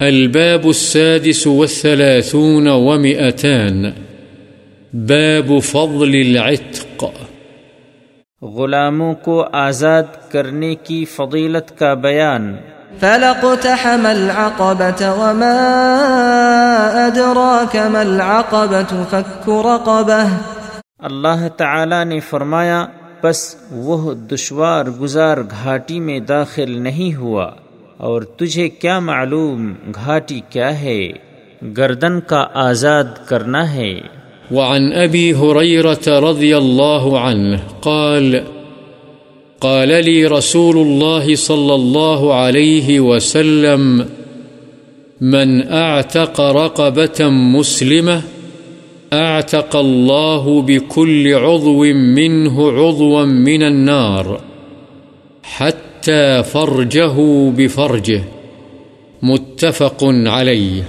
الباب السادس والثلاثون ومئتان. باب فضل العتق. غلاموں کو آزاد کرنے کی فضیلت کا بیان۔ فلقتحم العقبة وما أدراك ما العقبة فك رقبة۔ اللہ تعالی نے فرمایا بس وہ دشوار گزار گھاٹی میں داخل نہیں ہوا۔ اور تجھے کیا معلوم گھاٹی کیا ہے؟ گردن کا آزاد کرنا ہے۔ وعن أبي هريرة رضي الله عنه قال قال لي رسول الله صلى الله عليه وسلم، من أعتق رقبة مسلمة أعتق الله بكل عضو منه عضوا من النار. حتى فرجه بفرجه متفق عليه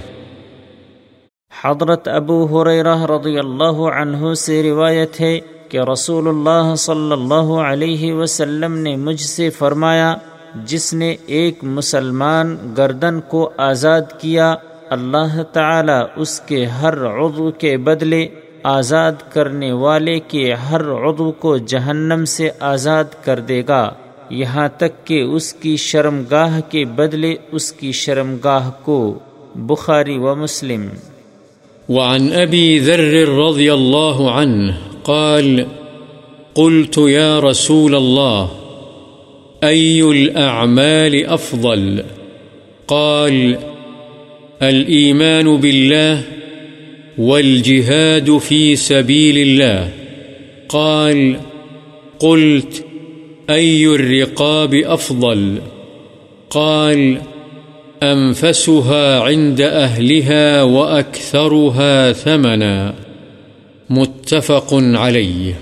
حضرت ابو حریرہ رضی اللہ عنہ سے روایت ہے کہ رسول اللہ صلی اللہ علیہ وسلم نے مجھ سے فرمایا، جس نے ایک مسلمان گردن کو آزاد کیا، اللہ تعالی اس کے ہر عضو کے بدلے آزاد کرنے والے کے ہر عضو کو جہنم سے آزاد کر دے گا۔ یہاں تک کہ اس کی شرم گاہ کے بدلے اس کی شرم گاہ کو بخاری و مسلم۔ وعن أبي ذر رضي الله عنه قال، قلت يا رسول الله أي الأعمال أفضل قال الإيمان بالله والجهاد في سبيل الله قال، قلت أي الرقاب أفضل؟ قال، أنفسها عند أهلها وأكثرها ثمنا. متفق عليه.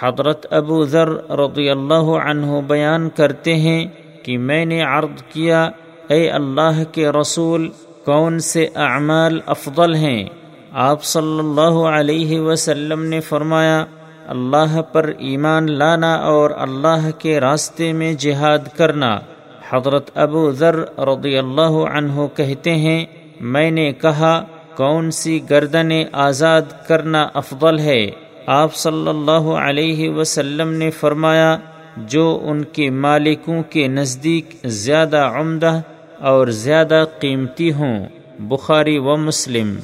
حضرت ابو ذر رضی اللہ عنہ بیان کرتے ہیں کہ میں نے عرض کیا، اے اللہ کے رسول، کون سے اعمال افضل ہیں؟ آپ صلی اللہ علیہ وسلم نے فرمایا اللہ پر ایمان لانا اور اللہ کے راستے میں جہاد کرنا۔ حضرت ابو ذر رضی اللہ عنہ کہتے ہیں، میں نے کہا، کون سی گردن آزاد کرنا افضل ہے؟ آپ صلی اللہ علیہ وسلم نے فرمایا، جو ان کے مالکوں کے نزدیک زیادہ عمدہ اور زیادہ قیمتی ہوں۔ بخاری و مسلم۔